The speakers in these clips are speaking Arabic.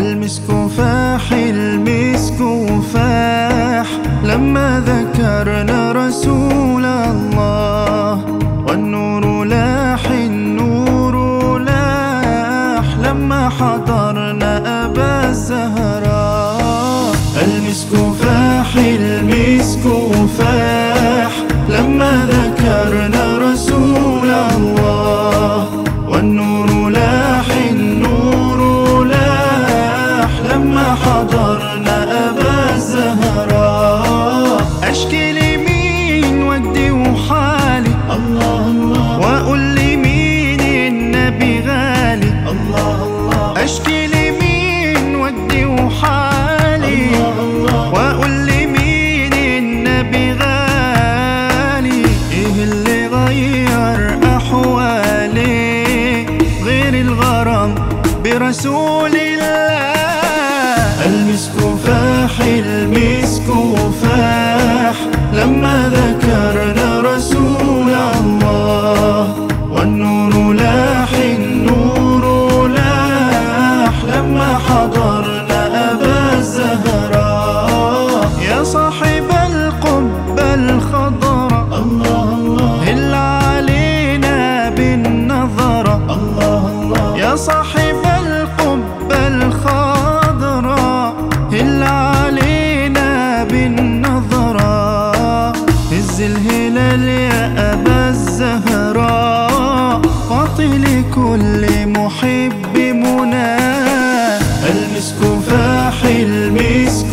المسك فاح المسك فاح. لما ذكرنا رسول الله والنور لاح النور لاح. لما حضرنا أبا الزهراء المسك فاح المسك فاح. برسول الله. المسك فاح المسك فاح. لما ذكرنا رسول الله والنور لاح النور لاح. لما حضرنا أبا الزهراء يا صاحب لكل محب منى المسك فاح المسك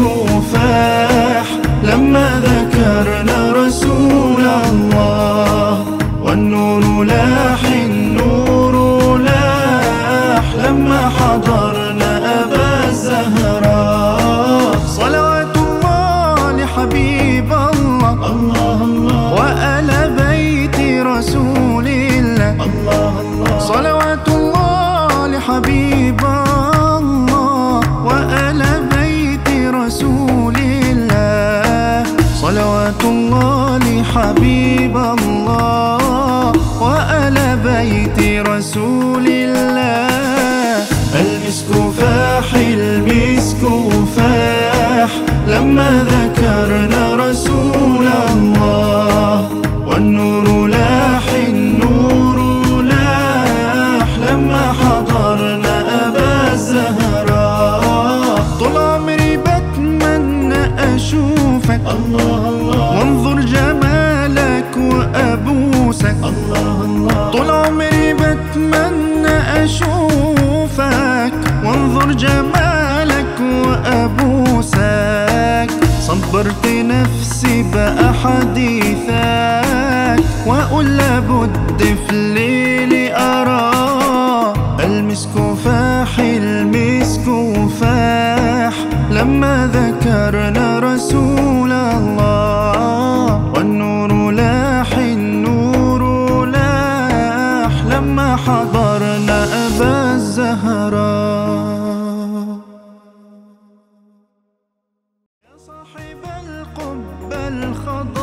فاح. لما ذكرنا رسول الله والنور لاح النور لاح. لما حضرنا رسول الله. المسك فاح المسك فاح. لما ذكرنا رسول الله والنور وانظر جمالك وأبوسك صبرت نفسي بقى حديثك وأقول لابد في الليل أرى. المسك فاح المسك فاح. لما ذكرنا رسول Oh.